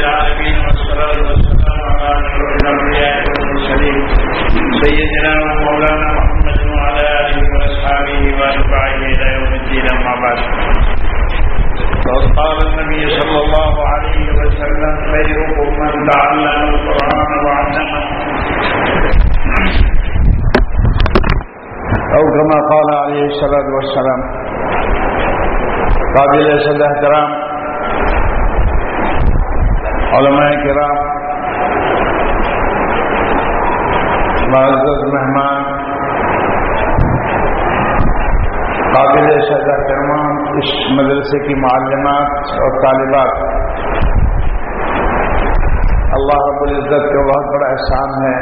العالمين والصلاة والسلام على أشرف الأنبياء والمرسلين سيدنا ومولانا محمد وعلى آله وأصحابه وأتباعه إلى يوم الدين أما بعد. وقد قال النبي صلى الله عليه وسلم خيركم من تعلم القرآن وعلمه. أو كما قال عليه الصلاة والسلام قابل صد احترام علماء کرام، معزز مہمان، قابل صد احترام اس مدرسے کی معلمات اور طالبات، اللہ رب العزت کا بہت بڑا احسان ہے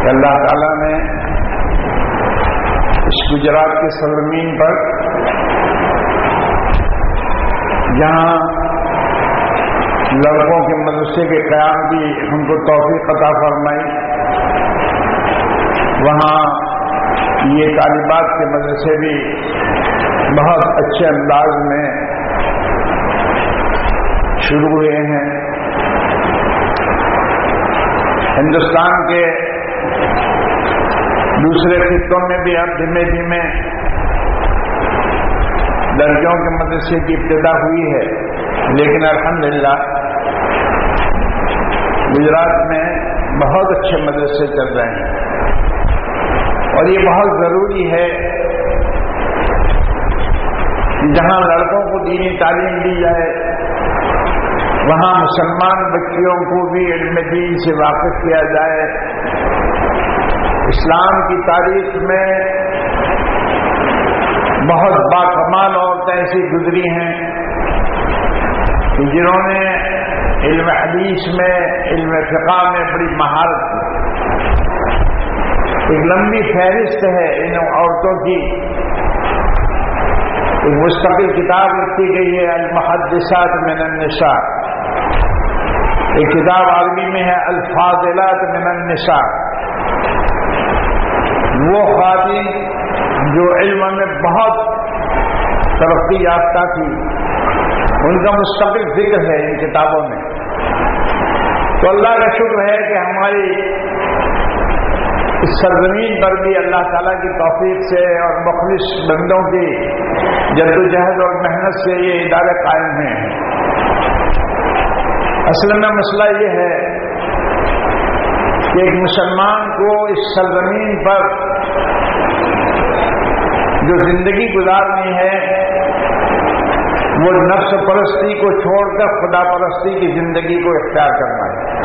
کہ اللہ تعالیٰ نے اس گجرات کے سرزمین پر جہاں لڑکوں کے مدرسے کے قیام کی ہم کو توفیق عطا فرمائی۔ وہاں یہ طالبات کے مدرسے بھی بہت اچھے انداز میں شروع ہوئے ہیں۔ ہندوستان کے دوسرے خطوں میں بھی اب دھیمے دھیمے درجوں کے مدرسے کی ابتدا ہوئی ہے، لیکن الحمدللہ گجرات میں بہت اچھے مدرسے چل رہے ہیں۔ اور یہ بہت ضروری ہے جہاں لڑکوں کو دینی تعلیم دی جائے، وہاں مسلمان بچیوں کو بھی علم دین سے واقف کیا جائے۔ اسلام کی تاریخ میں بہت باکمال عورتیں ایسی گزری ہیں کہ جنہوں نے علم حدیث میں، علم فقہ میں بڑی مہارت کی۔ ایک لمبی فہرست ہے ان عورتوں کی۔ ایک مستقل کتاب لکھی گئی ہے، المحدثات من النساء۔ ایک کتاب عربی میں ہے الفاظلات من النساء۔ وہ خواتین جو علم میں بہت ترقی یافتہ تھی۔ ان کا مستقل ذکر ہے ان کتابوں میں۔ تو اللہ کا شکر ہے کہ ہماری اس سرزمین پر بھی اللہ تعالیٰ کی توفیق سے اور مخلص بندوں کی جد و جہد اور محنت سے یہ ادارے قائم ہیں۔ اصل میں مسئلہ یہ ہے کہ ایک مسلمان کو اس سرزمین پر جو زندگی گزارنی ہے وہ نفس پرستی کو چھوڑ کر خدا پرستی کی زندگی کو اختیار کرنا ہے۔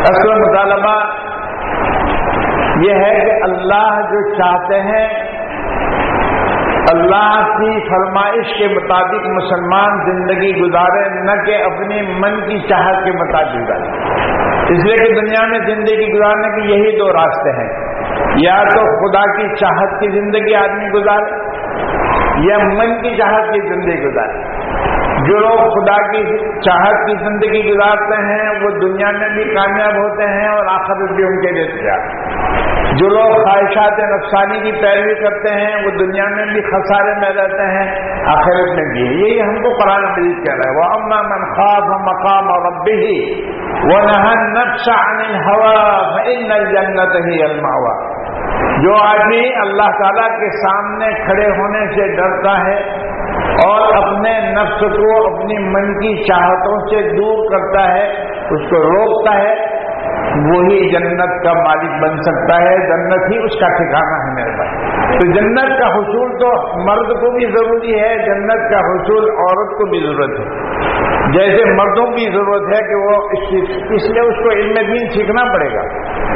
اصل مطالبہ یہ ہے کہ اللہ جو چاہتے ہیں، اللہ کی فرمائش کے مطابق مسلمان زندگی گزارے، نہ کہ اپنی من کی چاہت کے مطابق گزارے۔ اس لیے کہ دنیا میں زندگی گزارنے کے یہی دو راستے ہیں۔ یا تو خدا کی چاہت کی زندگی آدمی گزارے یا من کی چاہت کی زندگی گزارے جو لوگ خدا کی چاہت کی زندگی گزارتے ہیں، وہ دنیا میں بھی کامیاب ہوتے ہیں اور آخر بھی ان کے لیے تیار جو لوگ خواہشات نفسانی کی پیروی کرتے ہیں، وہ دنیا میں بھی خسارے میں رہتے ہیں، آخرت میں بھی۔ یہی ہم کو قرآن مجید کہہ رہے ہیں وہ اما من خواب مقام اور ربی ہی وہ نہن نقش عن ہوا جنت ہی الماوا جو آدمی اللہ تعالیٰ کے سامنے کھڑے ہونے سے ڈرتا ہے اور اپنے نفس کو اپنی من کی چاہتوں سے دور کرتا ہے، اس کو روکتا ہے، وہی جنت کا مالک بن سکتا ہے۔ جنت ہی اس کا ٹھکانا ہے میرے پاس تو جنت کا حصول تو مرد کو بھی ضروری ہے، جنت کا حصول عورت کو بھی ضرورت ہے۔ جیسے مردوں کی ضرورت ہے کہ وہ اس لیے اس کو علم دین سیکھنا پڑے گا۔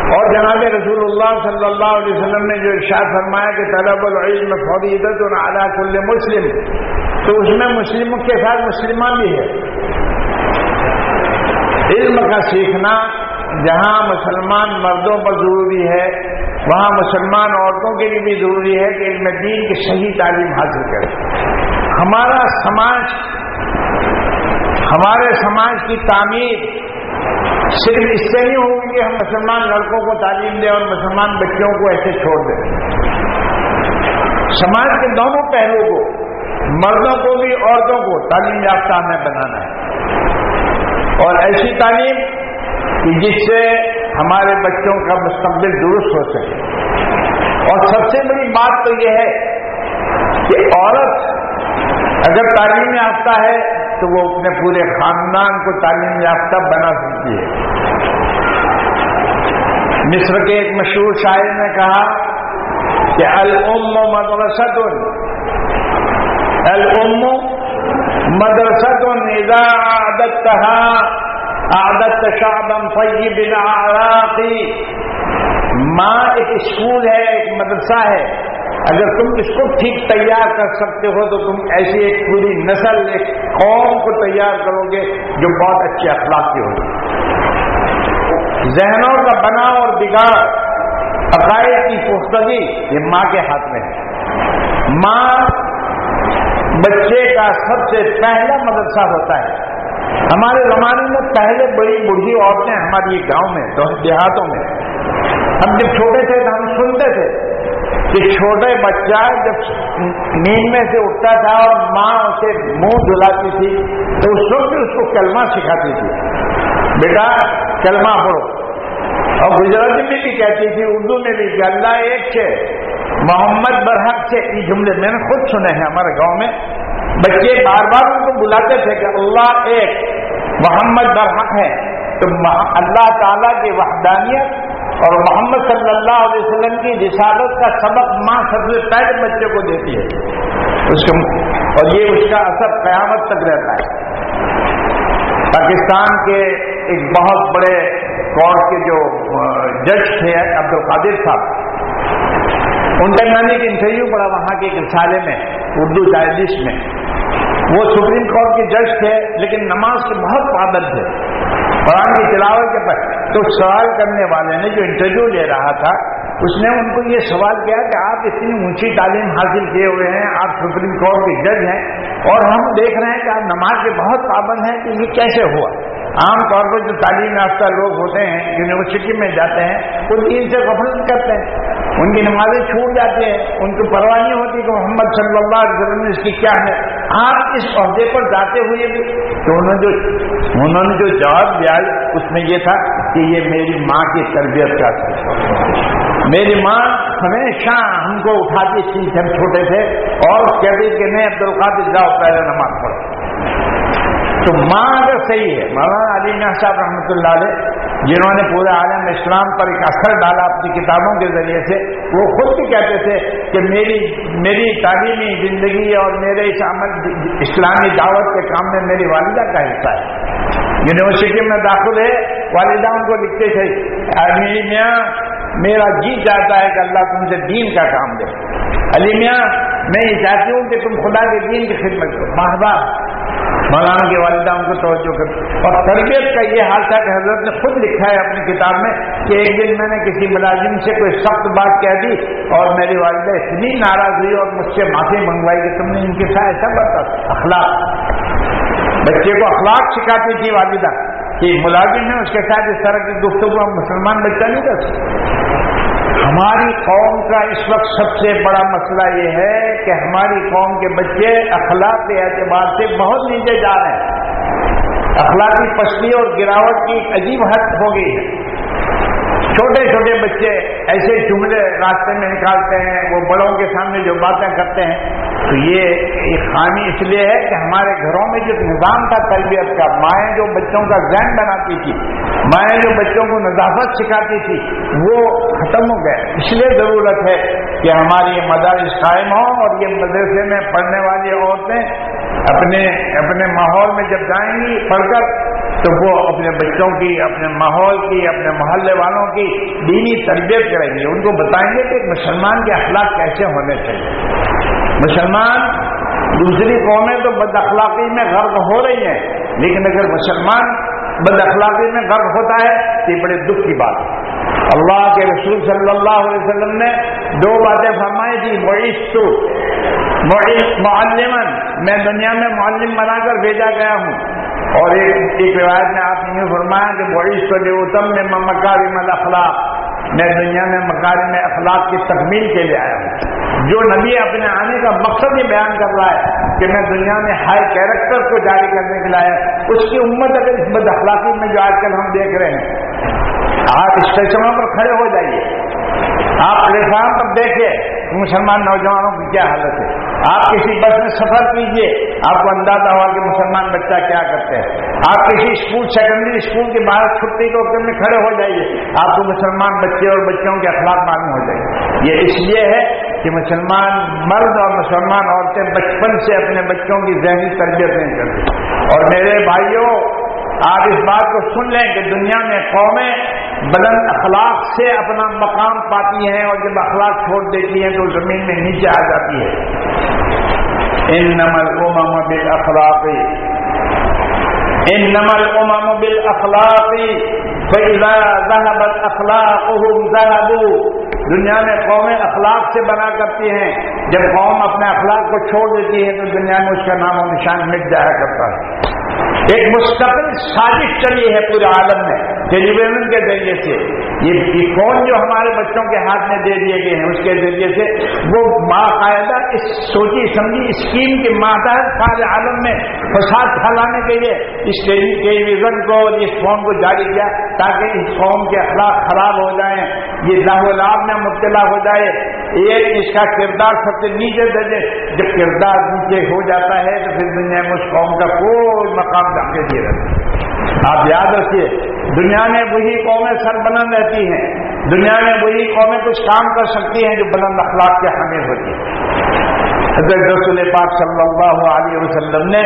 اور جناب رسول اللہ صلی اللہ علیہ وسلم نے جو ارشاد فرمایا کہ طلب العلم فوریدت اور کل مسلم، تو اس میں مسلموں کے ساتھ مسلمان بھی ہے۔ علم کا سیکھنا جہاں مسلمان مردوں پر ضروری ہے، وہاں مسلمان عورتوں کے لیے بھی ضروری ہے کہ علم دین کی صحیح تعلیم حاصل کرے۔ ہمارا سماج ہمارے سماج کی تعمیر صرف اس سے نہیں ہوگی کہ ہم مسلمان لڑکوں کو تعلیم دیں اور مسلمان بچوں کو ایسے چھوڑ دیں۔ سماج کے دونوں پہلو کو، مردوں کو بھی، عورتوں کو تعلیم یافتہ میں بنانا ہے۔ اور ایسی تعلیم کہ جس سے ہمارے بچوں کا مستقبل درست ہو سکے۔ اور سب سے بڑی بات تو یہ ہے کہ عورت اگر تعلیم یافتہ ہے تو وہ اپنے پورے خاندان کو تعلیم یافتہ بنا سکتی ہے۔ مصر کے ایک مشہور شاعر نے کہا کہ الام مدرسۃ الام مدرسۃ اذا عادتها عادت شعبا طیب العراقی ماں ایک اسکول ہے، ایک مدرسہ ہے۔ اگر تم اس کو ٹھیک تیار کر سکتے ہو تو تم ایسی ایک پوری نسل، ایک قوم کو تیار کرو گے جو بہت اچھے اخلاق کی ہوگی ذہنوں کا بنا اور بگاڑ، عقائد کی پختگی، یہ ماں کے ہاتھ میں ہے۔ ماں بچے کا سب سے پہلا مدرسہ ہوتا ہے۔ ہمارے زمانے میں پہلے بڑی بڑھی عورتیں ہماری گاؤں میں دیہاتوں میں۔ ہم جب چھوٹے تھے تو ہم سنتے تھے۔ کہ چھوٹے بچہ جب نیند میں سے اٹھتا تھا اور ماں اسے منہ دلاتی تھی، تو اس وقت اس کو کلمہ سکھاتی تھی۔ بیٹا، کلمہ پڑھو۔ اور گجراتی میں بھی کہتی تھی، اردو میں بھی کہ اللہ ایک سے محمد برحق سے یہ جملے میں نے خود سنے ہیں ہمارے گاؤں میں۔ بچے بار بار ان کو بلاتے تھے کہ اللہ ایک، محمد برحق ہے۔ تو اللہ تعالیٰ کی وحدانیت اور محمد صلی اللہ علیہ وسلم کی رسالت کا سبق ماں سب سے پہلے بچے کو دیتی ہے۔ اس کو اور یہ اس کا اثر قیامت تک رہتا ہے۔ پاکستان کے ایک بہت بڑے کورٹ کے جو جج تھے عبد القادر صاحب، ان کا میں نے ایک انٹرویو پڑا وہاں کے ایک رسالے میں، اردو ڈائجسٹ میں۔ وہ سپریم کورٹ کے جج تھے، لیکن نماز کے بہت پابند تھے۔ قرآن کی تلاوت کے پر تو سوال کرنے والے نے جو انٹرویو لے رہا تھا، اس نے ان کو یہ سوال کیا کہ آپ اتنی اونچی تعلیم حاصل کیے ہوئے ہیں، آپ سپریم کورٹ کے جج ہیں اور ہم دیکھ رہے ہیں کہ آپ نماز کے بہت پابند ہیں کہ یہ کیسے ہوا۔ عام طور پر جو تعلیم یافتہ لوگ ہوتے ہیں، یونیورسٹی میں جاتے ہیں وہ دین سے غفلت کرتے ہیں۔ ان کی نمازیں چھوٹ جاتی ہیں، ان کو پرواہ نہیں ہوتی کہ محمد صلی اللہ علیہ وسلم نے اس کی کیا ہے۔ آپ اس عہدے پر جاتے ہوئے بھی تو انہوں نے جو انہوں نے جو جواب دیا اس میں یہ تھا کہ یہ میری ماں کی تربیت کا تھا میری ماں ہمیشہ ہم کو اٹھاتی تھی ہم چھوٹے تھے اور کہتے کہ نہیں عبد القادر جاؤ، پہلے نماز پڑھو۔ تو ماں اگر صحیح ہے، مولانا علی میاں صاحب رحمۃ اللہ علیہ، جنہوں نے پورے عالم اسلام پر ایک اثر ڈالا اپنی کتابوں کے ذریعے سے وہ خود بھی کہتے تھے کہ میری میری تعلیمی زندگی اور میرے اس عمل اسلامی دعوت کے کام میں میری والدہ کا حصہ ہے۔ یونیورسٹی میں داخل ہے، والدہ ان کو لکھتے تھے میری میاں، میرا جی چاہتا ہے کہ اللہ تم سے دین کا کام دے۔ علی میاں، میں یہ چاہتی ہوں کہ تم خدا کے دین کی خدمت کرو۔ محباب مولانا کی والدہ ان کو توجہ کر اور تربیت کا یہ حال تھا کہ حضرت نے خود لکھا ہے اپنی کتاب میں کہ ایک دن میں نے کسی ملازم سے کوئی سخت بات کہہ دی اور میری والدہ اتنی ناراض ہوئی اور مجھ سے معافی منگوائی کہ تم نے ان کے ساتھ ایسا بتا اخلاق بچے کو اخلاق سکھاتی تھی والدہ کہ ملازم ہے اس کے ساتھ اس طرح کی گفتگو مسلمان بچہ نہیں کر سکتے۔ ہماری قوم کا اس وقت سب سے بڑا مسئلہ یہ ہے کہ ہماری قوم کے بچے اخلاق کے اعتبار سے بہت نیچے جا رہے ہیں۔ اخلاقی پستی اور گراوٹ کی عجیب حد ہو گئی ہے۔ چھوٹے چھوٹے بچے ایسے جملے راستے میں نکالتے ہیں، وہ بڑوں کے سامنے جو باتیں کرتے ہیں۔ تو یہ خامی اس لیے ہے کہ ہمارے گھروں میں جو نظام تھا تربیت کا، مائیں جو بچوں کا ذہن بناتی تھی مائیں جو بچوں کو نظافت سکھاتی تھی، وہ ختم ہو گئے۔ اس لیے ضرورت ہے کہ ہماری یہ مدارس قائم ہوں اور یہ مدرسے میں پڑھنے والی عورتیں اپنے اپنے ماحول میں جب جائیں گی پڑھ کر، تو وہ اپنے بچوں کی، اپنے ماحول کی، اپنے محلے والوں کی دینی تربیت کریں گے ان کو بتائیں گے کہ مسلمان کے اخلاق کیسے ہونے چاہیے۔ مسلمان دوسری قومیں تو بد اخلاقی میں غرب ہو رہی ہیں، لیکن اگر مسلمان بد اخلاقی میں غرب ہوتا ہے یہ بڑے دکھ کی بات ہے۔ اللہ کے رسول صلی اللہ علیہ وسلم نے دو باتیں فرمائی تھی معیش تو معلمن میں دنیا میں معلم بنا کر بھیجا گیا ہوں۔ اور ایک ایک روایت میں آپ نے فرمایا کہ بڑی اتم میں مکاری مل اخلاق میں دنیا میں مکاری میں اخلاق کی تکمیل کے لیے آیا ہوں۔ جو نبی اپنے آنے کا مقصد ہی بیان کر رہا ہے کہ میں دنیا میں ہائی کیریکٹر کو جاری کرنے کے لیے اس کی امت اگر اس بد اخلاقی میں جو آج کل ہم دیکھ رہے ہیں، آپ اسٹیشنوں پر کھڑے ہو جائیے۔ آپ پلیٹ فارم پر دیکھیں مسلمان نوجوانوں کی کیا حالت ہے۔ آپ کسی بس میں سفر کیجیے، آپ کو اندازہ ہوا کہ مسلمان بچہ کیا کرتے ہیں۔ آپ کسی اسکول سیکنڈری اسکول کے باہر چھٹی کے وقت میں کھڑے ہو جائیے۔ آپ کو مسلمان بچے اور بچوں کے اخلاق معلوم ہو جائے یہ اس لیے ہے کہ مسلمان مرد اور مسلمان عورتیں بچپن سے اپنے بچوں کی ذہنی تربیت نہیں کرتی اور میرے بھائیوں، آپ اس بات کو سن لیں کہ دنیا میں قومیں بلند اخلاق سے اپنا مقام پاتی ہیں اور جب اخلاق چھوڑ دیتی ہیں تو زمین میں نیچے آ جاتی ہے۔ ان نمل امام بل اخلاقی ان نمل امام بل اخلاقی ذہبت اخلاق دنیا میں قومیں اخلاق سے بنا کرتی ہیں۔ جب قوم اپنے اخلاق کو چھوڑ دیتی ہے تو دنیا میں اس کا نام و نشان مٹ جایا کرتا ہے۔ ایک مستقل سازش چلی ہے پورے عالم میں، ٹیلی ویژن کے ذریعے سے۔ یہ فون جو ہمارے بچوں کے ہاتھ میں دے دیے گئے ہیں، اس کے ذریعے سے وہ باقاعدہ اس سوچی سمجھی اسکیم کے ماتحت سارے عالم میں فساد پھیلانے کے لیے اس ٹیلی ویژن کو اور اس فون کو جاری کیا تاکہ اس قوم کے اخلاق خراب ہو جائیں، یہ لاہ لاب میں مبتلا ہو جائے۔ ایک اس کا کردار سب سے نیچے درجے، جب کردار نیچے ہو جاتا ہے تو پھر دنیا میں اس قوم کا کوئی مقام جا کے دے رہے آپ یاد رکھیے، دنیا میں وہی قومیں سر بلند رہتی ہیں۔ دنیا میں وہی قومیں کچھ کام کر سکتی ہیں جو بلند اخلاق کے حامل ہوتی ہیں۔ حضرت رسول پاک صلی اللہ علیہ وسلم نے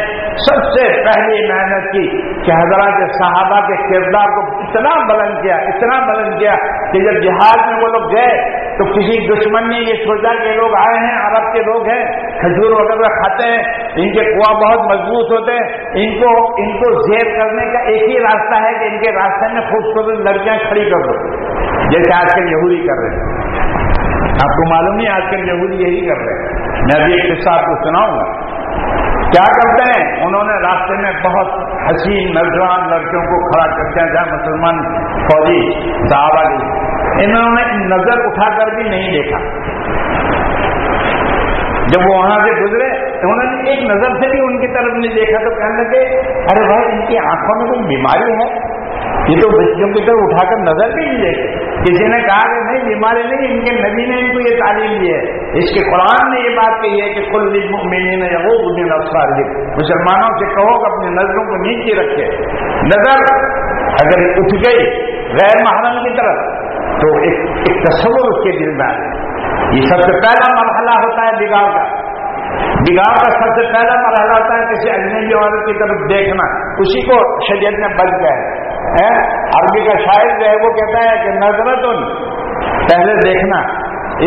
سب سے پہلی محنت کی کہ حضرات صحابہ کے کردار کو اتنا بلند کیا، اتنا بلند کیا کہ جب جہاز میں وہ لوگ گئے تو کسی دشمن نے یہ سوچا کہ لوگ آئے ہیں، عرب کے لوگ ہیں، کھجور وغیرہ کھاتے ہیں، ان کے کنواں بہت مضبوط ہوتے ہیں، ان کو ان کو زیر کرنے کا ایک ہی راستہ ہے کہ ان کے راستے میں خوبصورت لڑکیاں کھڑی کر دو۔ جیسے آج کل یہودی کر رہے ہیں۔ آپ کو معلوم نہیں آج کل یہودی یہی کر رہے ہیں۔ میں ابھی ایک قصہ آپ کو سناؤں گا۔ کیا کرتے ہیں؟ انہوں نے راستے میں بہت حسین نوجوان لڑکیوں کو کھڑا کرتے ہیں جہاں مسلمان فوجی صحابہ کی انہوں نے نظر اٹھا کر بھی نہیں دیکھا۔ جب وہ وہاں سے گزرے، انہوں نے ایک نظر سے بھی ان کی طرف نہیں دیکھا، تو کہنے لگے، ارے بھائی، ان کی آنکھوں میں کوئی بیماری ہے؟ یہ تو بچوں کی طرف اٹھا کر نظر بھی نہیں دیکھے کسی نے کہا کہ نہیں، بیماری نہیں، ان کے نبی نے ان کو یہ تعلیم دی ہے۔ اس کے قرآن نے یہ بات کہی ہے کہ کل نے وہ بدین افسار مسلمانوں سے کہو کہ اپنی نظروں کو نیچے رکھے۔ نظر اگر اٹھ گئی غیر محرم کی طرف، تو ایک ایک تصور اس کے دل میں آ یہ سب سے پہلا مرحلہ ہوتا ہے بگاڑ کا۔ بگاڑ کا سب سے پہلا مرحلہ ہوتا ہے کسی اجنبی عورت کی طرف دیکھنا۔ اسی کو شریعت میں بچ گئے عربی کا شاعر جو ہے وہ کہتا ہے کہ نظرت ان پہلے دیکھنا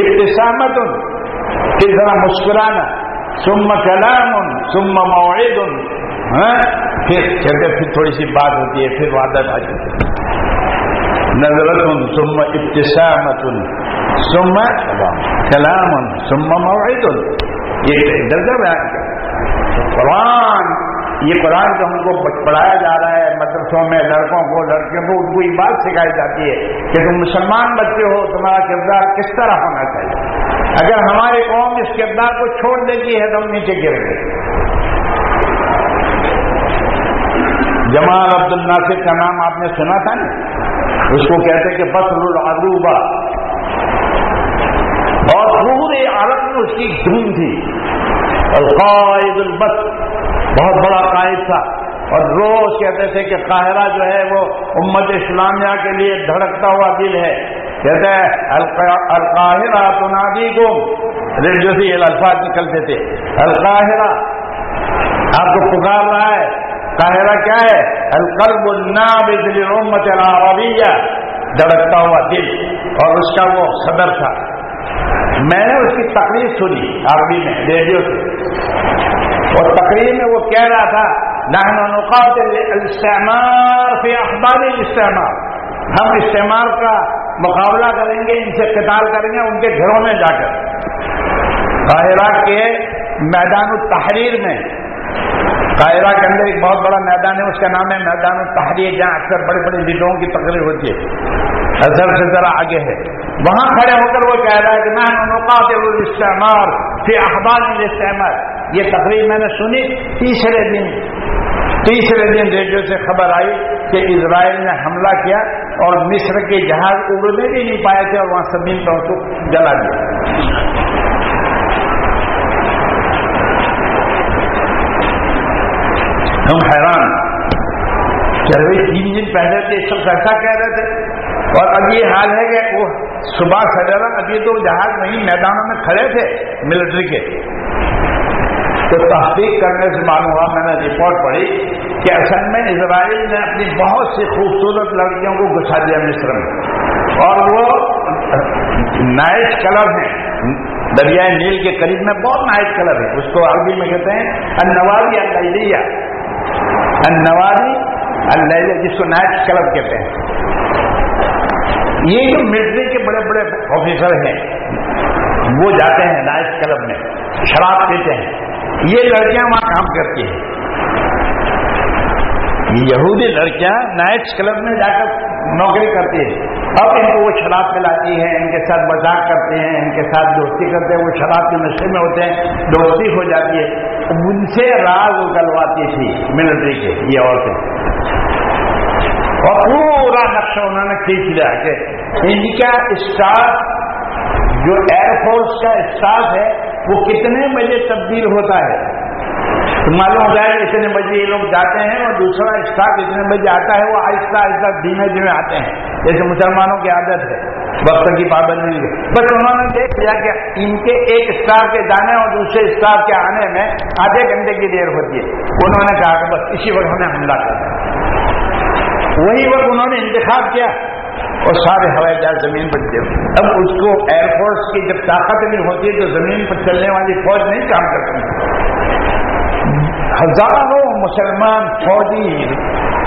ابتسامت ان پھر ذرا مسکرانا سم کلام ان سم موعد ان ہاں، پھر کہتے پھر تھوڑی سی بات ہوتی ہے، پھر وعدہ آ نظرت ان سم ابتسامت ان سم کلام ان سم موعد ان یہ درجہ بیان کیا۔ قرآن، یہ قرآن جو ہم کو پڑھایا جا رہا ہے مطلب مدرسوں میں لڑکوں کو، لڑکیوں کو ان کو یہ بات سکھائی جاتی ہے کہ تم مسلمان بچے ہو، تمہارا کردار کس طرح ہونا چاہیے؟ اگر ہماری قوم اس کردار کو چھوڑ دیتی ہے تو ہم نیچے گر گئے جمال عبد الناصر کا نام آپ نے سنا تھا نا؟ اس کو کہتے کہ بس العروبہ اور پورے عرب میں اس کی دھوم تھی۔ القائد البت بہت بڑا قائد تھا۔ اور روز کہتے تھے کہ قاہرہ جو ہے وہ امت اسلامیہ کے لیے دھڑکتا ہوا دل ہے۔ کہتے ہیں القاہرہ تنادی کو ریڈیو یہ الفاظ نکلتے تھے۔ القاہرہ، آپ کو پکار رہا ہے۔ قاہرہ کیا ہے؟ القلب النابض للامت العربیہ۔ دھڑکتا ہوا دل۔ اور اس کا وہ صدر تھا۔ میں نے اس کی تقریر سنی، عربی میں، ریڈیو سے۔ اور تقریر میں وہ کہہ رہا تھا استعمال فی اخبار استعمال ہم استعمال کا مقابلہ کریں گے، ان سے قتال کریں گے، ان کے گھروں میں جا کر۔ قاہرہ کے میدان التحریر میں، قاہرہ کے اندر ایک بہت بڑا میدان ہے، اس کا نام ہے میدان التحریر، جہاں اکثر بڑے بڑے لیڈروں کی تقریر ہوتی ہے۔ اثر سے ذرا آگے ہے۔ وہاں کھڑے ہو کر وہ کہہ رہا ہے کہ میں نقات استعمال پھر اخبار میں استعمال یہ تقریر میں نے سنی، تیسرے دن تیسرے دن ریڈیو سے خبر آئی کہ اسرائیل نے حملہ کیا اور مصر کے جہاز اڑنے بھی نہیں پائے تھے اور وہاں زمین پر کو جلا دیا۔ ہم حیران چل رہے تین دن پہلے تھے سب ایسا کہہ رہے تھے۔ اور اب یہ حال ہے کہ وہ صبح سجا ابھی تو جہاز نہیں میدانوں میں کھڑے تھے ملٹری کے۔ تو تحقیق کرنے سے معلوم ہوا، میں نے رپورٹ پڑھی کہ اصل میں اسرائیل نے اپنی بہت سی خوبصورت لڑکیوں کو گھسا دیا مصر میں۔ اور وہ نائٹ کلر ہیں۔ دریائے نیل کے قریب میں بہت نائٹ کلر ہے اس کو عربی میں کہتے ہیں انواری اللیہ النواری اللیہ جس کو نائٹ کلب کہتے ہیں۔ یہ جو ملٹری کے بڑے بڑے آفیسر ہیں، وہ جاتے ہیں نائٹ کلب میں، شراب پیتے ہیں۔ یہ لڑکیاں وہاں کام کرتی ہیں۔ یہودی لڑکیاں نائٹ کلب میں جا کر نوکری کرتی ہیں۔ اب ان کو وہ شراب پلاتی ہے ان کے ساتھ مذاق کرتے ہیں، ان کے ساتھ دوستی کرتے ہیں۔ وہ شراب کے نشے میں ہوتے ہیں، دوستی ہو جاتی ہے۔ ان سے راز اگلواتی تھی ملٹری کے، یہ عورتیں اور پورا نقشہ انہوں نے کھینچ لیا کہ ان کا اسٹاف جو ایئر فورس کا اسٹاف ہے وہ کتنے بجے تبدیل ہوتا ہے؟ معلوم ہو جائے اتنے بجے یہ لوگ جاتے ہیں اور دوسرا اسٹاف اتنے بجے آتا ہے وہ آہستہ آہستہ دھیمے دھیمے آتے ہیں۔ جیسے مسلمانوں کی عادت ہے، وقت کی پابندی بس انہوں نے دیکھ لیا کہ ان کے ایک اسٹاف کے جانے اور دوسرے اسٹاف کے آنے میں آدھے گھنٹے کی دیر ہوتی ہے۔ انہوں نے کہا کہ بس اسی وقت ہمیں حملہ کر وہی وقت انہوں نے انتخاب کیا۔ اور سارے ہوائی جہاز زمین پر دے اب اس کو ایئر فورس کی جب طاقت نہیں ہوتی ہے تو زمین پر چلنے والی فوج نہیں کام کرتی۔ ہزاروں مسلمان فوجی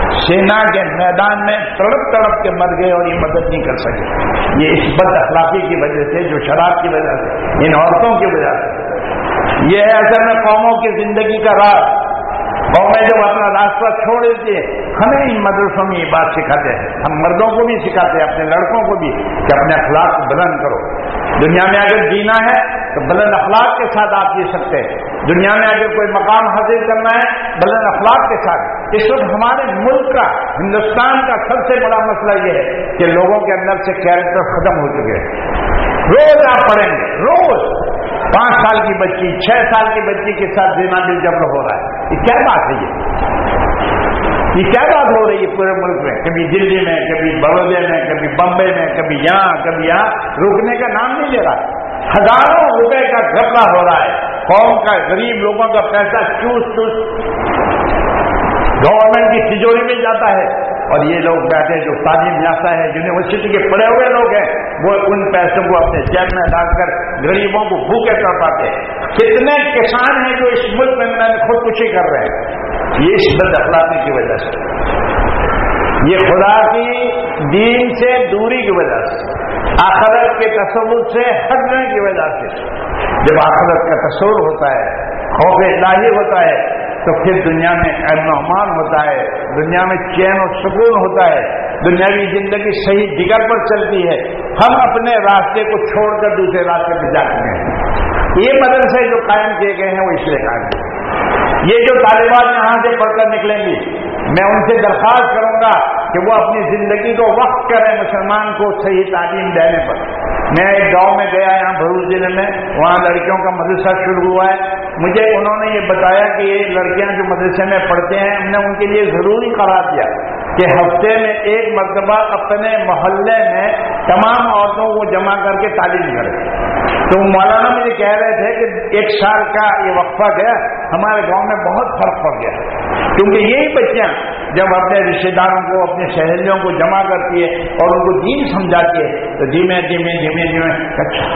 سینا کے میدان میں تڑپ تڑپ کے مر گئے اور یہ مدد نہیں کر سکے۔ یہ اس بد اخلاقی کی وجہ سے، جو شراب کی وجہ سے، ان عورتوں کی وجہ سے۔ یہ ہے اصل میں قوموں کی زندگی کا راز۔ قومیں جب اپنا راستہ چھوڑ دیتی ہے ہمیں ان مدرسوں میں یہ بات سکھاتے ہیں۔ ہم مردوں کو بھی سکھاتے ہیں، اپنے لڑکوں کو بھی کہ اپنے اخلاق بلند کرو۔ دنیا میں اگر جینا ہے تو بلند اخلاق کے ساتھ آپ جی سکتے ہیں۔ دنیا میں اگر کوئی مقام حاصل کرنا ہے، بلند اخلاق کے ساتھ۔ اس وقت ہمارے ملک کا، ہندوستان کا سب سے بڑا مسئلہ یہ ہے کہ لوگوں کے اندر سے کیریکٹر ختم ہو چکے ہیں۔ روز آپ پڑھیں گے، روز۔ پانچ سال کی بچی، چھ سال کی بچی کے ساتھ دینا دل جبر ہو رہا ہے۔ یہ کیا بات ہے یہ؟ یہ کیا بات ہو رہی ہے پورے ملک میں؟ کبھی دلی میں، کبھی بڑودے میں، کبھی بمبئی میں، کبھی یہاں کبھی یہاں۔ رکنے کا نام نہیں لے رہا۔ ہزاروں روپے کا گھبرا ہو رہا ہے۔ قوم کا، غریب لوگوں کا پیسہ چوس چوس۔ گورنمنٹ کی تجوری میں جاتا ہے۔ اور یہ لوگ بیٹھے جو تعلیم یافتہ ہے یونیورسٹی کے پڑے ہوئے لوگ ہیں، وہ ان پیسوں کو اپنے جیب میں ڈال کر غریبوں کو بھوکے کر پاتے ہیں۔ کتنے کسان ہیں جو اس ملک میں خودکشی کر رہے ہیں۔ یہ اس بد اخلاقی کی وجہ سے۔ یہ خدا کی دین سے دوری کی وجہ سے۔ آخرت کے تصور سے ہٹنے کی وجہ سے۔ جب آخرت کا تصور ہوتا ہے، خوف الہی ہوتا ہے تو پھر دنیا میں امن ہوتا ہے، دنیا میں چین و سکون ہوتا ہے۔ دنیاوی زندگی صحیح جگر پر چلتی ہے۔ ہم اپنے راستے کو چھوڑ کر دوسرے راستے پہ جاتے ہیں۔ یہ مدرسے جو قائم کیے گئے ہیں، وہ اس لیے قائم کیے یہ جو طالبان یہاں سے پڑھ کر نکلیں گی، میں ان سے درخواست کروں گا کہ وہ اپنی زندگی کو وقت کریں، مسلمان کو صحیح تعلیم دینے پر۔ میں ایک گاؤں میں گیا، یہاں بھروچ ضلع میں، وہاں لڑکیوں کا مدرسہ شروع ہوا ہے۔ مجھے انہوں نے یہ بتایا کہ یہ لڑکیاں جو مدرسے میں پڑھتے ہیں، ہم نے ان کے لیے ضروری قرار دیا کہ ہفتے میں ایک مرتبہ اپنے محلے میں تمام عورتوں کو جمع کر کے تعلیم کرے تو مولانا مجھے کہہ رہے تھے کہ ایک سال کا یہ وقفہ گیا، ہمارے گاؤں میں بہت فرق پڑ گیا۔ کیونکہ یہی بچیاں جب اپنے رشتے داروں کو، اپنے سہیلیوں کو جمع کرتی ہے اور ان کو دین سمجھاتی ہے، تو جی دھیمے دھیمے جی دھیمے جی دھیمے اچھا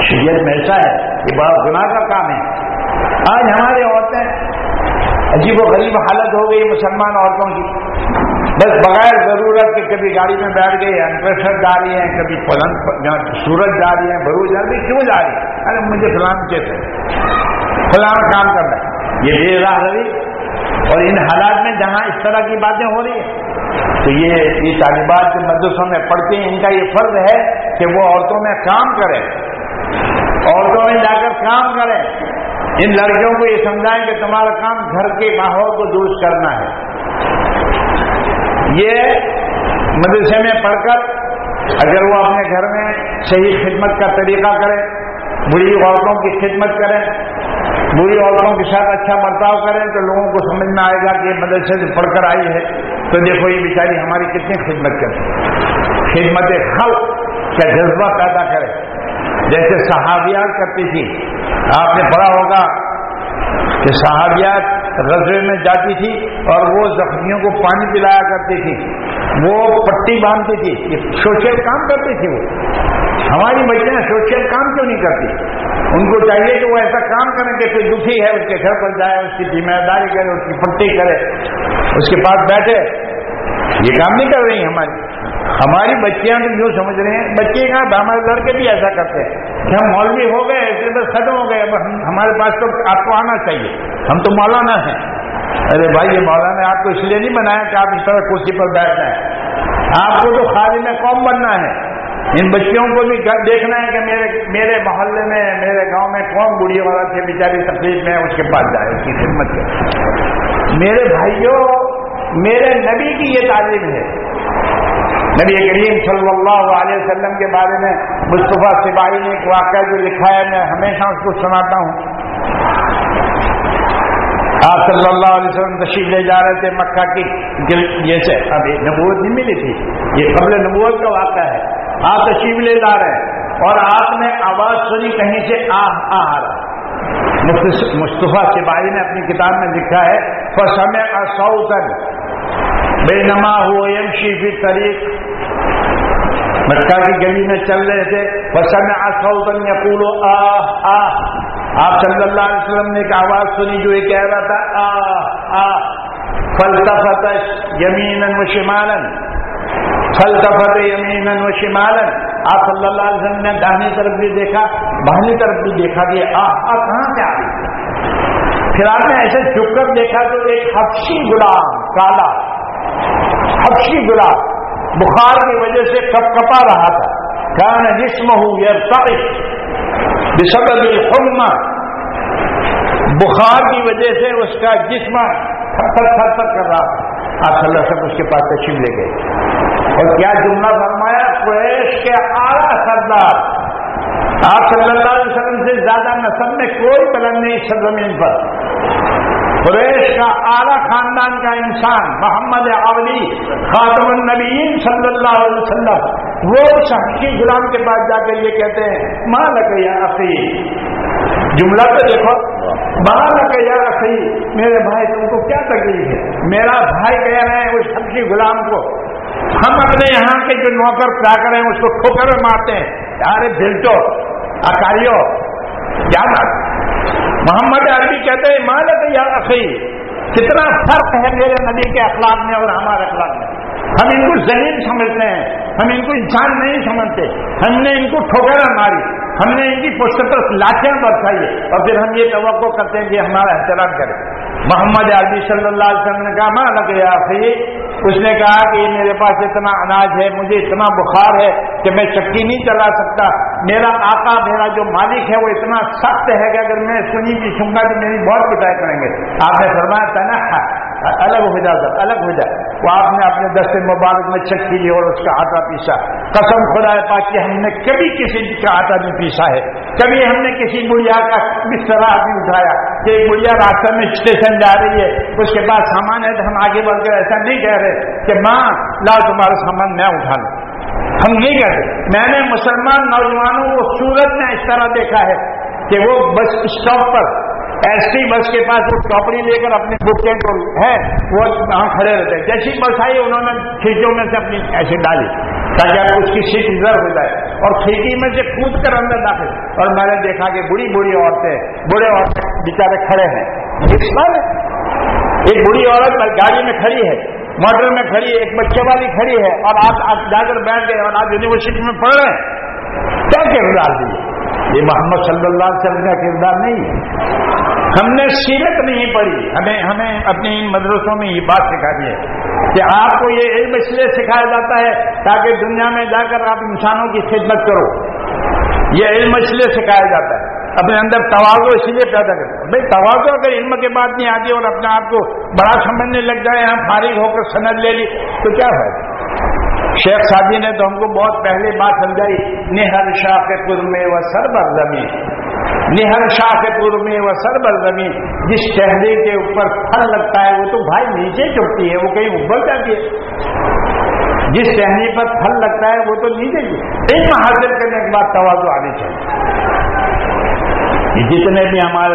شریعت میں ایسا ہے یہ بڑا گناہ کا کام ہے۔ آج ہماری عورتیں عجیب و غریب حالت ہو گئی مسلمان عورتوں کی۔ بس بغیر ضرورت کے کبھی گاڑی میں بیٹھ گئی انپریشر جا رہی ہیں کبھی پلنگ سورج جا رہی ہیں بروج جا رہی کیوں جا رہی ہے ارے مجھے فلان کیسے فلان کام کرنا ہے یہ بے راہ روی۔ اور ان حالات میں جہاں اس طرح کی باتیں ہو رہی ہیں، تو یہ یہ طالبات جو مدرسوں میں پڑھتے ہیں، ان کا یہ فرض ہے کہ وہ عورتوں میں کام کریں۔ عورتوں میں جا کر کام کریں۔ ان لڑکیوں کو یہ سمجھائیں کہ تمہارا کام گھر کے ماحول کو درست کرنا ہے۔ یہ مدرسے میں پڑھ کر اگر وہ اپنے گھر میں صحیح خدمت کا طریقہ کرے بری عورتوں کی خدمت کریں، بری عورتوں کے ساتھ اچھا برتاؤ کریں تو لوگوں کو سمجھ میں آئے گا کہ یہ مدرسے سے پڑھ کر آئی ہے۔ تو دیکھو یہ بیچاری ہماری کتنی خدمت کرتی خدمت خلق کا جذبہ پیدا کرے۔ جیسے صحابیات کرتی تھی آپ نے پڑھا ہوگا کہ صحابیات غزے میں جاتی تھی اور وہ زخمیوں کو پانی پلایا کرتی تھی۔ وہ پٹی باندھتی تھی۔ یہ سوشل کام کرتی تھی وہ۔ ہماری بچیاں سوشل کام کیوں نہیں کرتی؟ ان کو چاہیے کہ وہ ایسا کام کریں کہ کوئی دکھی ہے، اس کے گھر پر جائے، اس کی ذمہ داری کرے، اس کی پٹی کرے، اس کے پاس بیٹھے۔ یہ کام نہیں کر رہی ہماری۔ ہماری بچیاں تو یوں سمجھ رہے ہیں، بچے کہاں ہمارے لڑکے بھی ایسا کرتے ہیں۔ کہ ہم مولوی ہو گئے ایسے بس ختم ہو گئے، اب ہمارے پاس تو آپ کو آنا چاہیے۔ ہم تو مولانا ہیں۔ ارے بھائی، یہ مولانا آپ کو اس لیے نہیں بنایا کہ آپ اس طرح کرسی پر بیٹھ جائیں۔ آپ کو تو خالی میں قوم بننا ہے۔ ان بچیوں کو بھی دیکھنا ہے کہ میرے میرے محلے میں، میرے گاؤں میں کون بڑھی عورت ہے بیچاری تکلیف میں اس کے پاس جائے، اس کی خدمت کرے۔ میرے بھائیوں، میرے نبی کی یہ تعلیم ہے۔ نبی کریم صلی اللہ علیہ وسلم کے بارے میں مصطفیٰ سپاہی نے ایک واقعہ جو لکھا ہے، میں ہمیشہ اس کو سناتا ہوں۔ آپ صلی اللہ علیہ وسلم تشریف لے جا رہے تھے مکہ کی۔ جیسے ابھی نبوت نہیں ملی تھی۔ یہ قبل نبوت کا واقعہ ہے۔ آپ تشریف لے جا رہے ہیں اور آپ نے آواز سنی کہیں سے آہ آ رہا مصطفیٰ سپاہی نے اپنی کتاب میں لکھا ہے فسم سوتن بے نما ہو ایم طریق مکہ کی گلی میں چل رہے تھے فسم سوتن یقول، آہ آہ۔ آپ صلی اللہ علیہ وسلم نے ایک آواز سنی جو یہ کہہ رہا تھا آ آ فلتفتش یمین و شمالن فلتفت یمین و شمالن آپ صلی اللہ علیہ وسلم نے دہنی طرف بھی دیکھا بہنی طرف بھی دیکھا کہ آ آ کہاں سے آ رہی پھر آپ نے ایسے جھک کر دیکھا تو ایک حفشی گلاب کالا۔ حفشی گلاب بخار کی وجہ سے کپ کپا رہا تھا۔ کہاں جسم ہوں یا بسبب الحمہ۔ بخار کی وجہ سے اس کا جسم تھر تھر تھر کر رہا تھا۔ آپ صلی اللہ علیہ وسلم اس کے پاس تشریف لے گئے۔ اور کیا جملہ فرمایا؟ قریش کے اعلیٰ سردار۔ آپ صلی اللہ علیہ وسلم سے زیادہ نسل میں کوئی بلند نہیں سرزمین پر۔ قریش کا اعلیٰ خاندان کا انسان، محمد اولی خاتم النبیین صلی اللہ علیہ وسلم، وہ شخصی غلام کے پاس جا کر یہ کہتے ہیں ماں لگیا اخی؟ جملہ تو دیکھو ماں لگیا اخی؟ میرے بھائی، تم کو کیا تکلیف ہے؟ میرا بھائی کہہ رہے ہیں اس شخصی غلام کو، ہم اپنے یہاں کے جو نوکر کیا کریں، اس کو ٹھوکر مارتے ہیں۔ ارے بلٹو اکاریو کیا بات محمد عربی کہتے ہیں ماں لگیا اخی کتنا فرق ہے میرے نبی کے اخلاق میں اور ہمارے اخلاق میں۔ ہم ان کو ذہین سمجھتے ہیں، ہم ان کو انسان نہیں سمجھتے۔ ہم نے ان کو ٹھوکرا ماری، ہم نے ان کی پوسٹ پر لاٹیاں برسائی اور پھر ہم یہ توقع کرتے ہیں کہ ہمارا احترام کرے۔ محمد عربی صلی اللہ علیہ وسلم نے کہا ماں لگ گیا اس نے کہا کہ میرے پاس اتنا اناج ہے، مجھے اتنا بخار ہے کہ میں چکی نہیں چلا سکتا۔ میرا آقا، میرا جو مالک ہے، وہ اتنا سخت ہے کہ اگر میں سنی بھی سنگا تو میری بہت پٹائی کریں گے۔ آپ نے فرمایا تنہا الگ ہو جا سر الگ ہو جائے وہ آپ نے اپنے دستے مبارک میں چکی لی اور اس کا آٹا پیسا۔ قسم خدا پاک کہ ہم نے کبھی کسی کا آٹا نہیں پیسا ہے۔ کبھی ہم نے کسی گڑیا کا بسترا بھی اٹھایا کہ ایک گڑیا راستہ میں اسٹیشن جا رہی ہے۔ اس کے بعد سامان ہے تو ہم آگے بڑھ کر ایسا نہیں کہہ رہے کہ ماں لاؤ تمہارا سامان میں اٹھا لوں۔ ہم نہیں کہتے میں نے مسلمان نوجوانوں کو سورت میں اس طرح دیکھا ہے کہ وہ بس اسٹاپ پر ایس ٹی بس کے پاس وہ چوپڑی لے کر اپنے بک کے ہے، وہ وہاں کھڑے رہتے ہیں۔ جیسی بس آئی، انہوں نے کھڑکیوں میں سے اپنی ایسی ڈالی تاکہ آپ اس کی سیٹ ریزرو ہو جائے۔ اور کھڑکی میں سے کود کر اندر داخل۔ اور میں نے دیکھا کہ بڑی بڑی عورتیں بڑے عورتیں بیچارے کھڑے ہیں۔ ایک بڑی عورت گاڑی میں کھڑی ہے۔ موٹر میں کھڑی ہے، ایک بچے والی کھڑی ہے۔ اور آپ آپ جا کر بیٹھ گئے اور آپ یونیورسٹی میں پڑھ رہے ہیں۔ کیا کردار دیے یہ محمد صلی اللہ علیہ وسلم کا کردار نہیں ہے۔ ہم نے سیرت نہیں پڑھی۔ ہمیں ہمیں اپنے ان مدرسوں میں یہ بات سکھا دی ہے کہ آپ کو یہ علم اس لیے سکھایا جاتا ہے تاکہ دنیا میں جا کر آپ انسانوں کی خدمت کرو۔ یہ علم اس لیے سکھایا جاتا ہے۔ اپنے اندر توازو اس لیے پیدا کرتے بھائی توازو اگر علم کے بعد نہیں آتی اور اپنے آپ کو بڑا سمجھنے لگ جائے، ہم فارغ ہو کر سند لے لی، تو کیا ہے شیخ سادی نے تو ہم کو بہت پہلے بات سمجھائی، نہر شاہ کے پور میں وہ سر بر زمین۔ نہر شاہ کے پور میں وہ سر بر زمین۔ جس چہرے کے اوپر پھل لگتا ہے، وہ تو بھائی نیچے چڑھتی ہے، وہ کہیں ابل جاتی ہے۔ جس ٹہنی پر پھل لگتا ہے، وہ تو نیچے علم حاصل کرنے کے بعد توازو آنی چاہیے۔ جتنے بھی ہمارے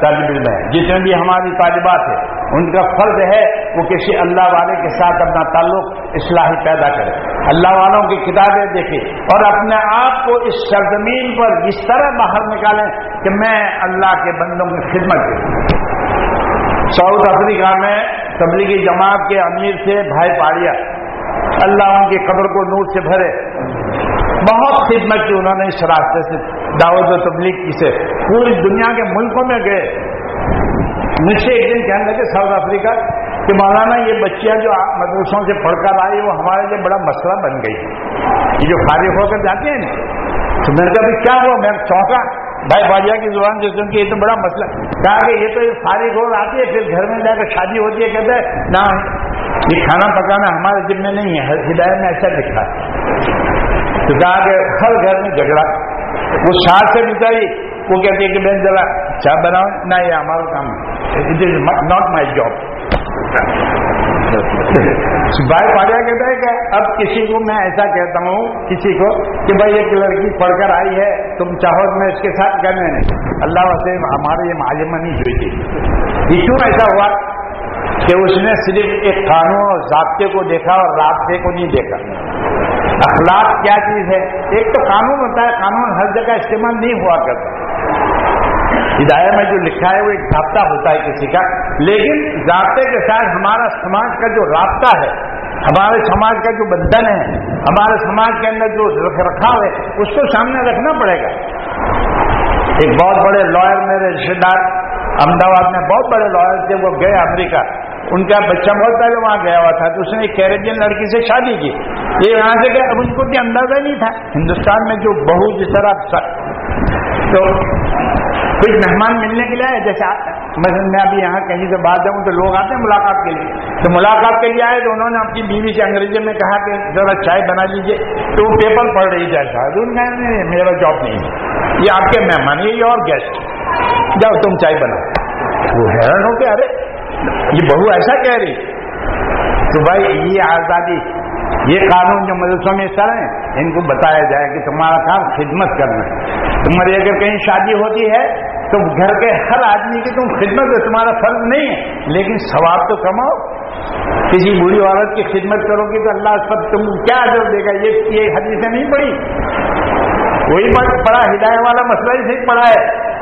طالب علم ہیں، جتنے بھی ہماری طالبات ہیں ان کا فرض ہے وہ کسی اللہ والے کے ساتھ اپنا تعلق اصلاحی پیدا کرے۔ اللہ والوں کی کتابیں دیکھیں اور اپنے آپ کو اس سرزمین پر اس طرح باہر نکالیں کہ میں اللہ کے بندوں کی خدمت کروں۔ ساؤتھ افریقہ میں تبلیغی جماعت کے امیر سے بھائی پاڑیا اللہ ان کی قبر کو نور سے بھرے۔ بہت خدمت کی انہوں نے اس راستے سے دعوت و تبلیغ کی سے۔ پوری دنیا کے ملکوں میں گئے۔ مجھ سے ایک دن کہنے لگے، ساؤتھ افریقہ، کہ مولانا، یہ بچیاں جو مدرسوں سے پڑھ کر آئی وہ ہمارے لیے بڑا مسئلہ بن گئی۔ یہ جو فارغ ہو کر جاتے ہیں نا، تو میں نے کہا کیا ہوا؟ میں چونکا۔ بھائی باجیا کی زبان جو سن کے یہ تو بڑا مسئلہ۔ کہا کہ یہ تو یہ فارغ ہو آتی ہے، پھر گھر میں جا کر شادی ہوتی ہے کہتے ہیں نہ، یہ کھانا پکانا ہمارے ذمہ نہیں ہے، ہدایت میں ایسا لکھا تو کہا کہ ہر گھر میں جھگڑا۔ وہ ساتھ سے بچاری وہ کہتی ہے کہ بہن، ذرا چاہ بناؤ، نہ، یہ ہمارا کام it is not my job بھائی پاڑیا کہتا ہے کہ اب کسی کو میں ایسا کہتا ہوں کسی کو کہ بھائی ایک لڑکی پڑھ کر آئی ہے تم چاہو میں اس کے ساتھ کرنے نہیں اللہ وسے ہمارے یہ معلوم نہیں ہوئی تھی یہ کیوں ایسا ہوا کہ اس نے صرف ایک قانون اور ضابطے کو دیکھا اور رابطے کو نہیں دیکھا اخلاق کیا چیز ہے ایک تو قانون ہوتا ہے قانون ہر جگہ استعمال نہیں ہوا کرتا ہدایہ میں جو لکھا ہے وہ ایک ضابطہ ہوتا ہے کسی کا۔ لیکن ضابطے کے ساتھ ہمارا سماج کا جو رابطہ ہے، ہمارے سماج کا جو بندھن ہے، ہمارے سماج کے اندر جو رکھ رکھاؤ ہے، اس کو سامنے رکھنا پڑے گا۔ ایک بہت بڑے لائر میرے رشتے دار احمدآباد میں بہت بڑے لائر تھے، وہ گئے امریکہ۔ ان کا بچہ بہت پہلے وہاں گیا ہوا تھا، تو اس نے ایک کیریبین لڑکی سے شادی کی۔ یہ یہاں سے گیا اب ان کو بھی اندازہ نہیں تھا۔ ہندوستان میں جو بہو جس طرح تو کچھ مہمان ملنے کے لیے آئے جیسے مثلا میں ابھی یہاں کہیں سے بات جاؤں تو لوگ آتے ہیں ملاقات کے لیے۔ تو ملاقات کے لیے آئے تو انہوں نے اپنی بیوی سے انگریزی میں کہا کہ ذرا چائے بنا لیجیے تو وہ پیپر پڑھ رہی جائے شاید میرا جاب نہیں ہے۔ یہ آپ کے مہمان یہ اور گیسٹ جاؤ، تم چائے بناؤ۔ وہ حیران ہو کے، ارے، یہ بہو ایسا کہہ رہی۔ تو بھائی، یہ آزادی، یہ قانون جو مدرسوں میں سر ہیں، ان کو بتایا جائے کہ تمہارا کام خدمت کرنا ہے۔ تمہاری اگر کہیں شادی ہوتی ہے تو گھر کے ہر آدمی کی تم خدمت تمہارا فرض نہیں ہے۔ لیکن ثواب تو کماؤ۔ کسی بری عورت کی خدمت کرو گی تو اللہ اس پر تم کیا اجر دے گا؟ یہ حدیثیں نہیں پڑی وہی بڑا ہدایت والا مسئلہ ہی صرف پڑا ہے۔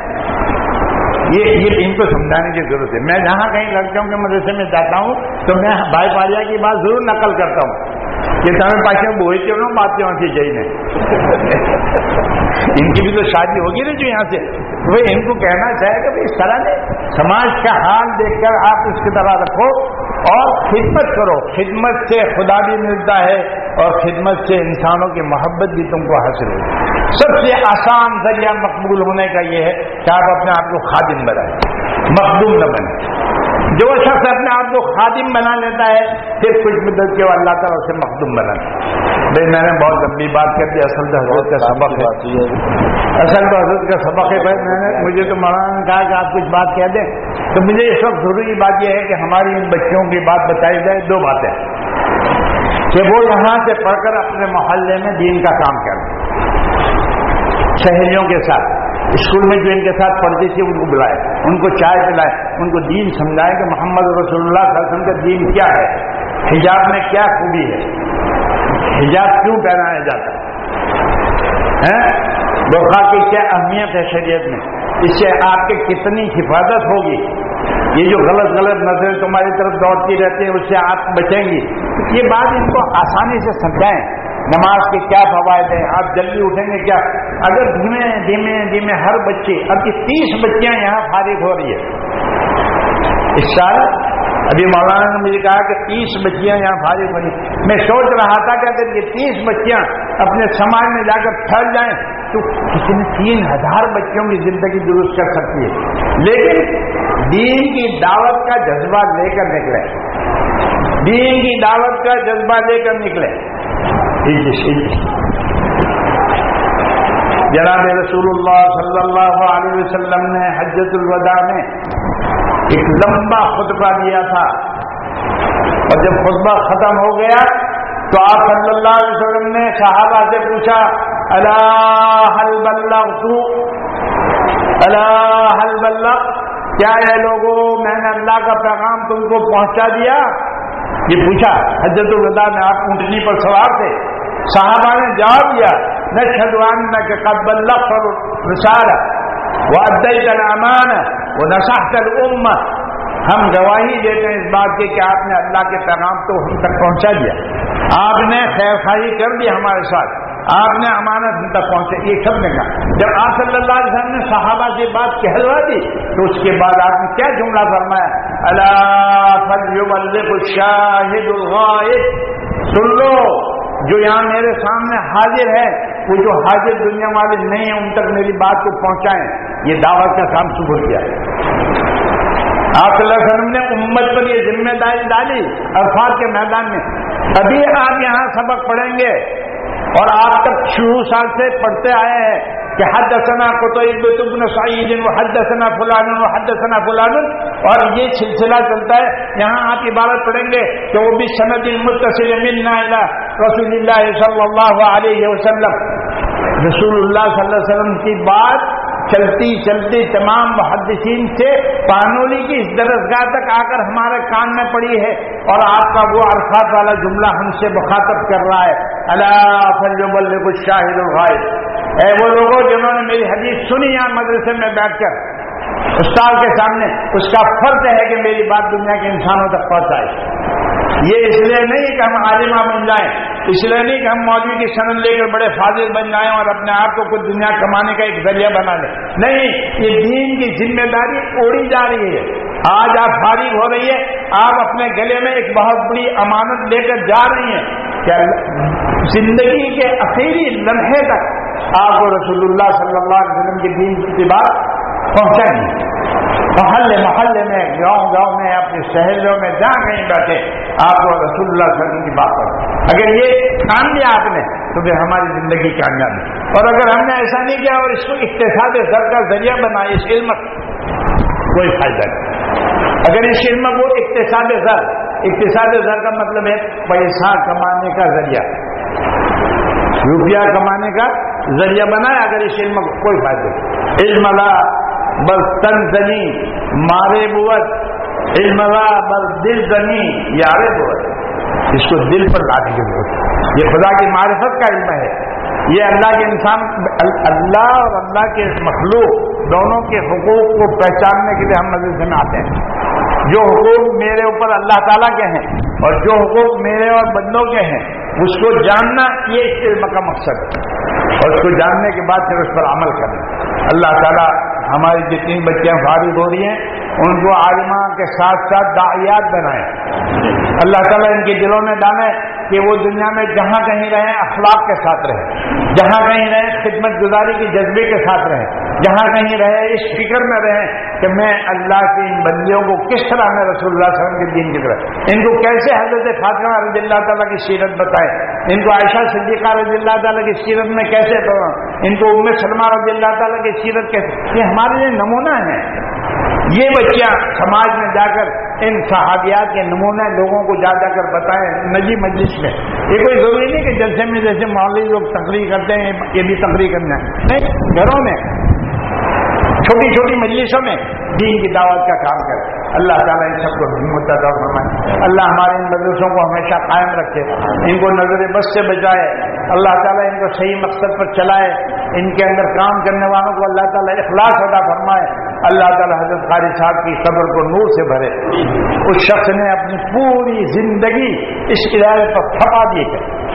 یہ یہ ان کو سمجھانے کی ضرورت ہے۔ میں جہاں کہیں لڑکیوں کے مدرسے میں جاتا ہوں تو میں بھائی پاریا کی بات ضرور نقل کرتا ہوں۔ کہ تمہیں پاس بوئی کیوں بات وہاں سے جی نے؟ ان کی بھی تو شادی ہوگی نا جو یہاں سے۔ وہ ان کو کہنا چاہے کہ اس طرح نے سماج کا حال دیکھ کر آپ اس کی طرح رکھو اور خدمت کرو۔ خدمت سے خدا بھی ملتا ہے اور خدمت سے انسانوں کی محبت بھی تم کو حاصل ہوگی۔ سب سے آسان ذریعہ مقبول ہونے کا یہ ہے کہ آپ جو شخص اپنے آپ کو خادم بنا لیتا ہے، پھر کچھ مدت کے اللہ تعالیٰ اسے مخدوم بنا بھائی، میں نے بہت لمبی بات کر دی، اصل تو حضرت کا سبق ہے۔ اصل تو حضرت کا سبق ہے۔ بھائی، میں نے، مجھے تو مولانا نے کہا کہ آپ کچھ بات کہہ دیں۔ تو مجھے اس وقت ضروری بات یہ ہے کہ ہماری ان بچوں کی بات بتائی جائے۔ دو باتیں۔ کہ وہ یہاں سے پڑھ کر اپنے محلے میں دین کا کام کریں۔ سہیلیوں کے ساتھ۔ اسکول میں جو ان کے ساتھ پڑھتی تھی، ان کو بلائے، ان کو چائے پلائے، ان کو دین سمجھائے کہ محمد رسول اللہ صلی اللہ علیہ وسلم کا دین کیا ہے؟ حجاب میں کیا خوبی ہے؟ حجاب کیوں پہنایا جاتا ہے؟ برقع کی کیا اہمیت ہے شریعت میں؟ اس سے آپ کی کتنی حفاظت ہوگی؟ یہ جو غلط غلط نظریں تمہاری طرف دوڑتی رہتی ہیں، اس سے آپ بچیں گی۔ یہ بات ان کو آسانی سے سمجھائیں۔ نماز کے کیا فوائد ہیں؟ آپ جلدی اٹھیں گے کیا؟ اگر دھیمے دھیمے دھیمے ہر بچے، اب کی تیس بچیاں یہاں فارغ ہو رہی ہے اس سال ابھی مولانا نے مجھے کہا کہ تیس بچیاں یہاں فارغ ہو رہی میں سوچ رہا تھا کہ اگر یہ تیس بچیاں اپنے سماج میں جا کر پھیل جائیں تو کتنے تین ہزار بچوں کی زندگی درست کر سکتی ہے۔ لیکن دین کی دعوت کا جذبہ لے کر نکلے۔ دین کی دعوت کا جذبہ لے کر نکلے۔ جناب رسول اللہ صلی اللہ علیہ وسلم نے حجت الوداع میں ایک لمبا خطبہ دیا تھا۔ اور جب خطبہ ختم ہو گیا تو آپ صلی اللہ علیہ وسلم نے صحابہ سے پوچھا اللہ حل بلغ اللہ حل بلغ کیا ہے لوگوں میں نے اللہ کا پیغام تم کو پہنچا دیا؟ یہ پوچھا حجت الوداع میں آپ اونٹنی پر سوار تھے۔ صحابہ نے جواب دیا نہ شدوان نہ کہ قبل پر رسال وہ ادئی کا وہ نشاخت ہم گواہی دیتے ہیں اس بات کی کہ آپ نے اللہ کے پیغام تو ہم تک پہنچا دیا۔ آپ نے خیر خائی کر دی ہمارے ساتھ۔ آپ نے امانت ہم تک پہنچے یہ سب نے کہا۔ جب آپ صلی اللہ علیہ وسلم نے صحابہ سے بات کہلوا دی، تو اس کے بعد آپ نے کیا جملہ فرمایا؟ اللہ شاہد الغائب. سن لو، جو یہاں میرے سامنے حاضر ہے، وہ جو حاضر دنیا والے نہیں ہیں، ان تک میری بات کو پہنچائیں۔ یہ دعوت کا کام شروع کیا آپ صلی اللہ علیہ وسلم نے امت پر یہ ذمہ داری ڈالی، عرفات کے میدان میں۔ ابھی آپ یہاں سبق پڑھیں گے اور آپ تک شروع سال سے پڑھتے آئے ہیں۔ کہ حد دسنا کو تو ابن سعید حد دسنا فلان حد فلان اور یہ سلسلہ چلتا ہے۔ یہاں آپ عبارت پڑھیں گے کہ وہ بھی صنعت متصل ملنا رسول اللہ صلی اللہ علیہ وسلم۔ رسول اللہ صلی اللہ علیہ وسلم کی بات چلتی چلتی تمام محدثین سے پانولی کی اس درسگاہ تک آ کر ہمارے کان میں پڑی ہے اور آپ کا وہ عرفات والا جملہ ہم سے مخاطب کر رہا ہے۔ اللہ شاہد الغائب۔ اے وہ لوگوں جنہوں نے میری حدیث سنی یہاں مدرسے میں بیٹھ کر، استاد کے سامنے، اس کا فرض ہے کہ میری بات دنیا کے انسانوں تک پہنچائے۔ یہ اس لیے نہیں کہ ہم عالمہ بن جائیں، اس لیے نہیں کہ ہم مولوی کی سند لے کر بڑے فاضل بن جائیں اور اپنے آپ کو کچھ دنیا کمانے کا ایک ذریعہ بنا لیں۔ نہیں، یہ دین کی ذمہ داری اوڑی جا رہی ہے۔ آج آپ فارغ ہو رہی ہے، آپ اپنے گلے میں ایک بہت بڑی امانت لے کر جا رہی ہیں کیا زندگی کے اخیری لمحے تک آپ کو رسول اللہ صلی اللہ علیہ وسلم کے دین کی بات پہنچائیں محلے محلے میں، گاؤں گاؤں میں، اپنے شہروں میں جہاں کہیں بیٹھے، آپ کو رسول اللہ صلی اللہ علیہ وسلم کی بات کرو اگر یہ کام لیا آپ نے، تو پھر ہماری زندگی کامیاب ہے۔ اور اگر ہم نے ایسا نہیں کیا اور اس کو اقتصاد زر کا ذریعہ بنا اس علم کوئی فائدہ نہیں۔ اگر اس علم کو اقتصاد زر اقتصاد زر کا مطلب ہے پیسہ کمانے کا ذریعہ۔ روپیہ کمانے کا ذریعہ بنایا اگر اس علم کو کوئی فائدہ نہیں۔ علم اللہ بس تن زنی مارے بوت۔ علم بس دل زنی، یارے بوت۔ اس کو دل پر لانے کی ضرورت یہ خدا کی معرفت کا علم ہے۔ یہ اللہ کے انسان، اللہ اور اللہ کے مخلوق دونوں کے حقوق کو پہچاننے کے لیے ہم مدرسے میں آتے ہیں۔ جو حقوق میرے اوپر اللہ تعالیٰ کے ہیں اور جو حقوق میرے اور بندوں کے ہیں، اس کو جاننا یہ اس علم کا مقصد ہے۔ اور اس کو جاننے کے بعد پھر اس پر عمل کریں۔ اللہ تعالیٰ ہماری جتنی بچیاں فارغ ہو رہی ہیں، ان کو عالمہ کے ساتھ ساتھ دعیات بنائیں۔ اللہ تعالیٰ ان کے دلوں میں ڈالے کہ وہ دنیا میں جہاں کہیں رہیں، اخلاق کے ساتھ رہیں۔ جہاں کہیں رہیں، خدمت گزاری کے جذبے کے ساتھ رہیں۔ جہاں کہیں رہے، اس فکر میں رہیں کہ میں اللہ کی ان بندیوں کو کس طرح میں رسول اللہ علیہ وسلم کے دین کی طرح ان کو کیسے حضرت فاطمہ رضی اللہ تعالیٰ کی سیرت بتائے؟ ان کو عائشہ صدیقہ رضی اللہ تعالیٰ کی سیرت میں کیسے ان کو ام سلمہ رضی اللہ تعالیٰ کی سیرت کیسے؟ یہ ہمارے لیے نمونہ ہیں۔ یہ بچیاں سماج میں جا کر ان صحابیات کے نمونے لوگوں کو جا جا کر بتائیں نجی مجلس میں۔ یہ کوئی ضروری نہیں کہ جلسے میں جیسے مولوی لوگ تقریر کرتے ہیں، یہ بھی تقریر کرنا ہے۔ نہیں، گھروں میں چھوٹی چھوٹی مجلسوں میں دین کی دعوت کا کام کرے اللہ تعالیٰ ان سب کو ہمت فرمائے۔ اللہ ہمارے ان مدرسوں کو ہمیشہ قائم رکھے۔ ان کو نظر بس سے بچائے۔ اللہ تعالیٰ ان کو صحیح مقصد پر چلائے۔ ان کے اندر کام کرنے والوں کو اللہ تعالیٰ اخلاص ادا فرمائے۔ اللہ تعالیٰ حضرت قاری صاحب کی قبر کو نور سے بھرے۔ اس شخص نے اپنی پوری زندگی اس ادارے پر پھپا دی ہے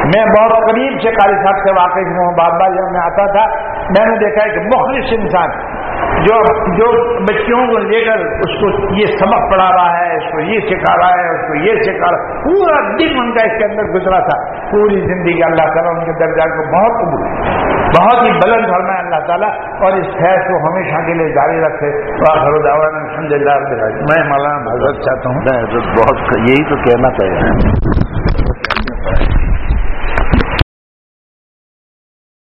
میں بہت قریب سے قاری صاحب سے واقعی ہوں۔ بار بار جب میں آتا تھا میں نے دیکھا ہے کہ مخلص انسان جو جو بچوں کو لے کر اس کو یہ سبق پڑھا رہا ہے، اس کو یہ سکھا رہا ہے، اس کو یہ سکھا رہا ہے۔ پورا دن ان کا اس کے اندر گزرا تھا۔ پوری زندگی اللہ تعالیٰ ان کے درجات کو بہت قبول بہت ہی بلند فرمائے اللہ تعالیٰ۔ اور اس فیض کو ہمیشہ کے لیے جاری رکھے۔ الحمد للہ میں مولانا حضرت چاہتا ہوں۔ بہت یہی تو کہنا چاہیے۔